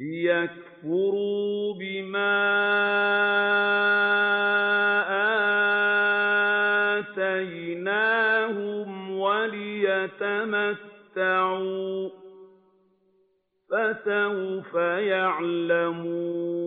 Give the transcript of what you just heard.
لِيَكْفُرُوا بِمَا آتَيْنَاهُمْ وَلِيَتَمَتَّعُوا ۖ فَسَوْفَ يَعْلَمُونَ